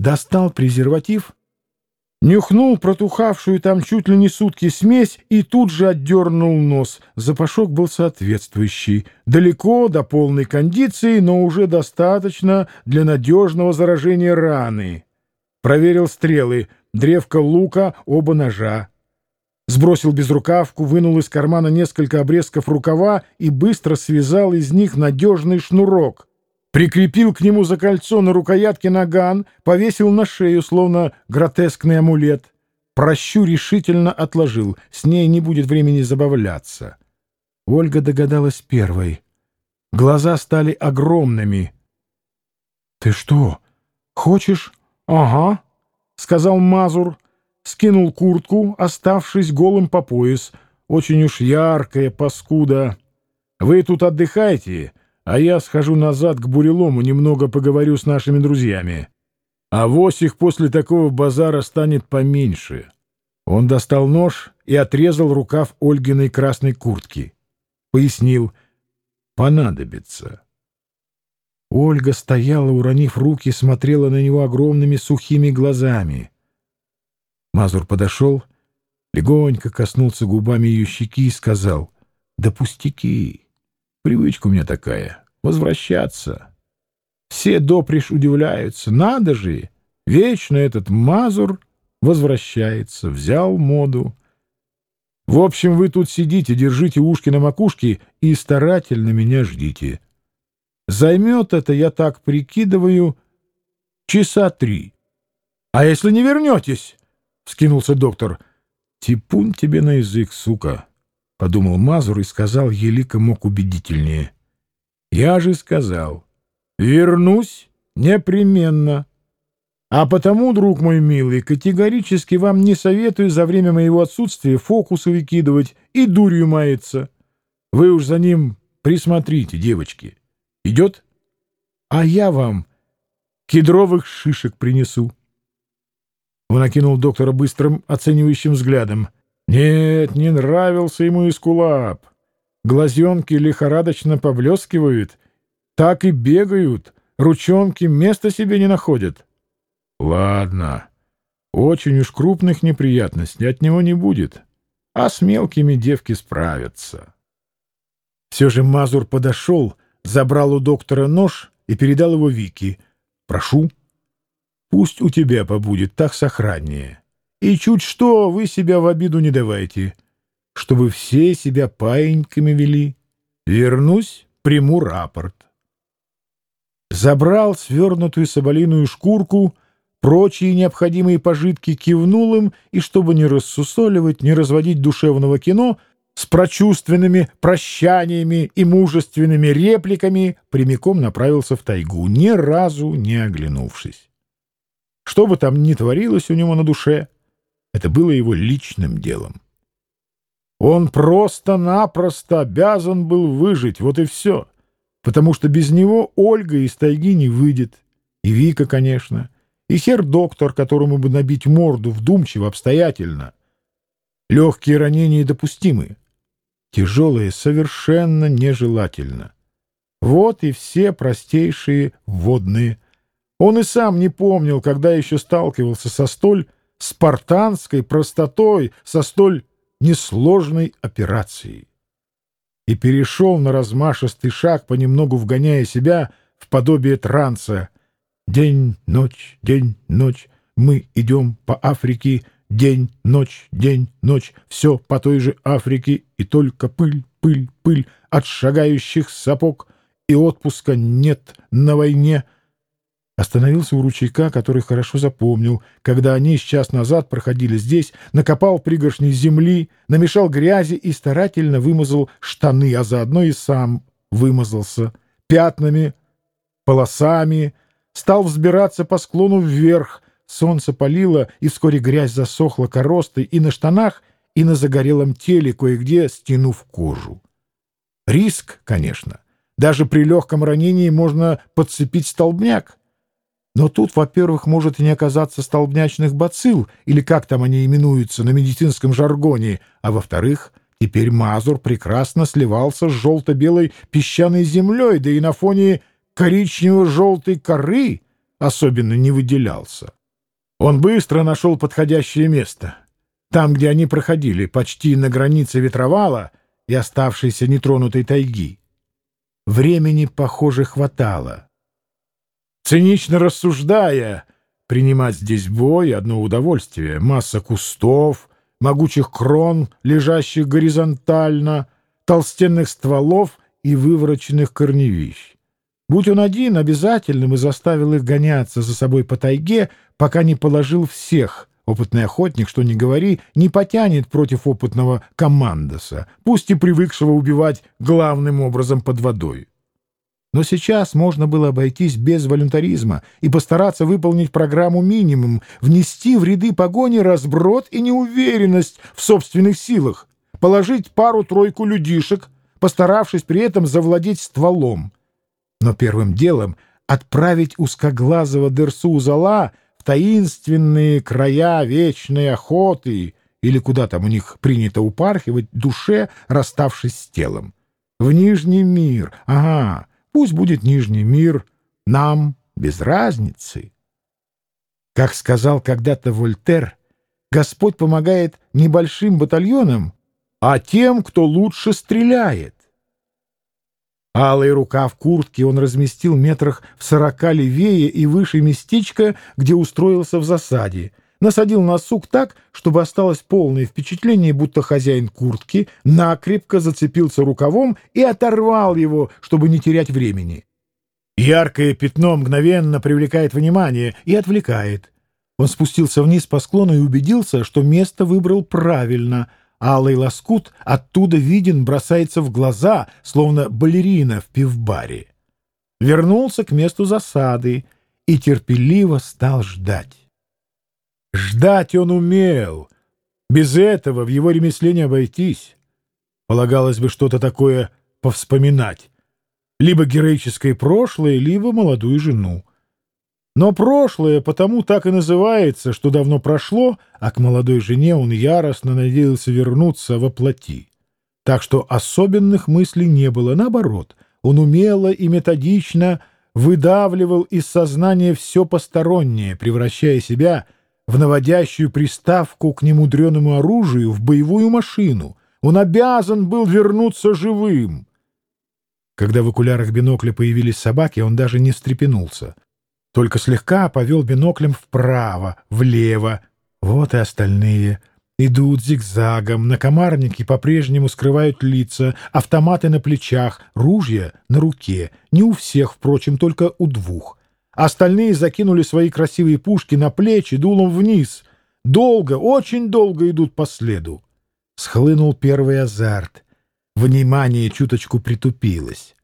достал презерватив, нюхнул протухавшую там чуть ли не сутки смесь и тут же отдернул нос. Запашок был соответствующий. Далеко до полной кондиции, но уже достаточно для надежного заражения раны. Проверил стрелы, древко лука, оба ножа. Сбросил безрукавку, вынул из кармана несколько обрезков рукава и быстро связал из них надежный шнурок. Прикрепил к нему за кольцо на рукоятке наган, повесил на шею, словно гротескный амулет. Прощу решительно отложил, с ней не будет времени забавляться. Ольга догадалась первой. Глаза стали огромными. — Ты что, хочешь? — Ага, — сказал Мазур. Скинул куртку, оставшись голым по пояс. Очень уж яркая паскуда. — Вы тут отдыхайте, а я схожу назад к бурелому, немного поговорю с нашими друзьями. А их после такого базара станет поменьше. Он достал нож и отрезал рукав Ольгиной красной куртки. Пояснил. Понадобится. Ольга стояла, уронив руки, смотрела на него огромными сухими глазами. Мазур подошел, легонько коснулся губами ее щеки и сказал, «Да пустяки, привычка у меня такая, возвращаться». Все допришь удивляются, надо же, вечно этот Мазур возвращается, взял моду. В общем, вы тут сидите, держите ушки на макушке и старательно меня ждите. Займет это, я так прикидываю, часа три. — А если не вернетесь? — вскинулся доктор. — Типун тебе на язык, сука! — подумал Мазур и сказал елико мог убедительнее. — Я же сказал. Вернусь непременно. А потому, друг мой милый, категорически вам не советую за время моего отсутствия фокусы выкидывать и дурью маяться. Вы уж за ним присмотрите, девочки. Идет? А я вам кедровых шишек принесу. Он окинул доктора быстрым, оценивающим взглядом. Нет, не нравился ему эскулап. Глазенки лихорадочно поблескивают, так и бегают, ручонки места себе не находят. Ладно, очень уж крупных неприятностей от него не будет, а с мелкими девки справятся. Все же Мазур подошел, забрал у доктора нож и передал его Вике. «Прошу. Пусть у тебя побудет, так сохраннее. И чуть что вы себя в обиду не давайте, чтобы все себя паиньками вели. Вернусь, приму рапорт». Забрал свернутую соболиную шкурку, прочие необходимые пожитки кивнул им, и чтобы не рассусоливать, не разводить душевного кино — с прочувственными прощаниями и мужественными репликами прямиком направился в тайгу, ни разу не оглянувшись. Что бы там ни творилось у него на душе, это было его личным делом. Он просто-напросто обязан был выжить, вот и все, потому что без него Ольга из тайги не выйдет, и Вика, конечно, и хер-доктор, которому бы набить морду вдумчиво, обстоятельно. Легкие ранения допустимы, тяжелые совершенно нежелательно. Вот и все простейшие водные. Он и сам не помнил, когда еще сталкивался со столь спартанской простотой, со столь несложной операцией. И перешел на размашистый шаг, понемногу вгоняя себя в подобие транса. День, ночь, день, ночь, мы идем по Африке, День, ночь, день, ночь, все по той же Африке, и только пыль, пыль, пыль от шагающих сапог, и отпуска нет на войне. Остановился у ручейка, который хорошо запомнил, когда они с час назад проходили здесь, накопал пригоршни земли, намешал грязи и старательно вымазал штаны, а заодно и сам вымазался пятнами, полосами, стал взбираться по склону вверх, Солнце палило, и вскоре грязь засохла коростой и на штанах, и на загорелом теле, кое-где стянув кожу. Риск, конечно. Даже при легком ранении можно подцепить столбняк. Но тут, во-первых, может и не оказаться столбнячных бацилл, или как там они именуются на медицинском жаргоне, а во-вторых, теперь Мазур прекрасно сливался с желто-белой песчаной землей, да и на фоне коричнево-желтой коры — особенно не выделялся. Он быстро нашел подходящее место. Там, где они проходили, почти на границе ветровала и оставшейся нетронутой тайги. Времени, похоже, хватало. Цинично рассуждая, принимать здесь бой — одно удовольствие. Масса кустов, могучих крон, лежащих горизонтально, толстенных стволов и вывороченных корневищ. Будь он один, обязательно бы заставил их гоняться за собой по тайге, пока не положил всех. Опытный охотник, что ни говори, не потянет против опытного командоса, пусть и привыкшего убивать главным образом под водой. Но сейчас можно было обойтись без волюнтаризма и постараться выполнить программу минимум, внести в ряды погони разброд и неуверенность в собственных силах, положить пару-тройку людишек, постаравшись при этом завладеть стволом. Но первым делом отправить узкоглазого Дерсу-Зала в таинственные края вечной охоты или куда там у них принято упархивать душе, расставшись с телом. В Нижний мир, ага, Пусть будет Нижний мир, нам без разницы. Как сказал когда-то Вольтер, Господь помогает небольшим батальонам, а тем, кто лучше стреляет. Алый рука в куртке он разместил метрах в сорока левее и выше местечка, где устроился в засаде — насадил на сук так, чтобы осталось полное впечатление, будто хозяин куртки накрепко зацепился рукавом и оторвал его, чтобы не терять времени. Яркое пятно мгновенно привлекает внимание и отвлекает. Он спустился вниз по склону и убедился, что место выбрал правильно. Алый лоскут оттуда виден, бросается в глаза, словно балерина в пивбаре. Вернулся к месту засады и терпеливо стал ждать. Ждать он умел. Без этого в его ремесле не обойтись. Полагалось бы что-то такое повспоминать. Либо героическое прошлое, либо молодую жену. Но прошлое потому так и называется, что давно прошло, а к молодой жене он яростно надеялся вернуться во плоти. Так что особенных мыслей не было. Наоборот, он умело и методично выдавливал из сознания все постороннее, превращая себя в в наводящую приставку к немудреному оружию в боевую машину. Он обязан был вернуться живым. Когда в окулярах бинокля появились собаки, он даже не встрепенулся. Только слегка повел биноклем вправо, влево. Вот и остальные. Идут зигзагом, накомарники по-прежнему скрывают лица, автоматы на плечах, ружья на руке. Не у всех, впрочем, только у двух. Остальные закинули свои красивые пушки на плечи дулом вниз. Долго, очень долго идут по следу. Схлынул первый азарт. Внимание чуточку притупилось.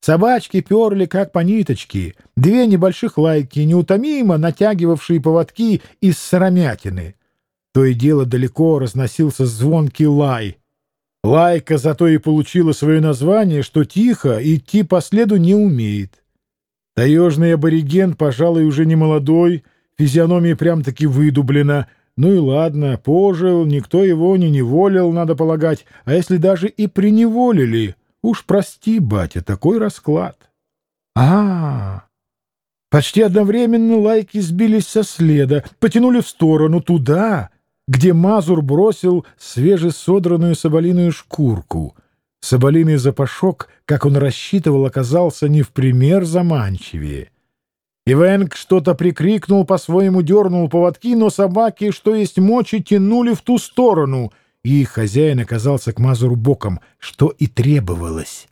Собачки перли, как по ниточке. Две небольших лайки, неутомимо натягивавшие поводки из сыромятины. То и дело далеко разносился звонкий лай. Лайка зато и получила свое название, что тихо идти по следу не умеет. Таежный абориген, пожалуй, уже не молодой, физиономия прям-таки выдублена. Ну и ладно, пожил, никто его не неволил, надо полагать. А если даже и приневолили, уж прости, батя, такой расклад. А, -а, -а. Почти одновременно лайки сбились со следа, потянули в сторону, туда, где Мазур бросил свежесодранную соболиную шкурку — Соболиный запашок, как он рассчитывал, оказался не в пример заманчивее. Ивенг что-то прикрикнул, по-своему дернул поводки, но собаки, что есть мочи, тянули в ту сторону, и хозяин оказался к Мазуру боком, что и требовалось.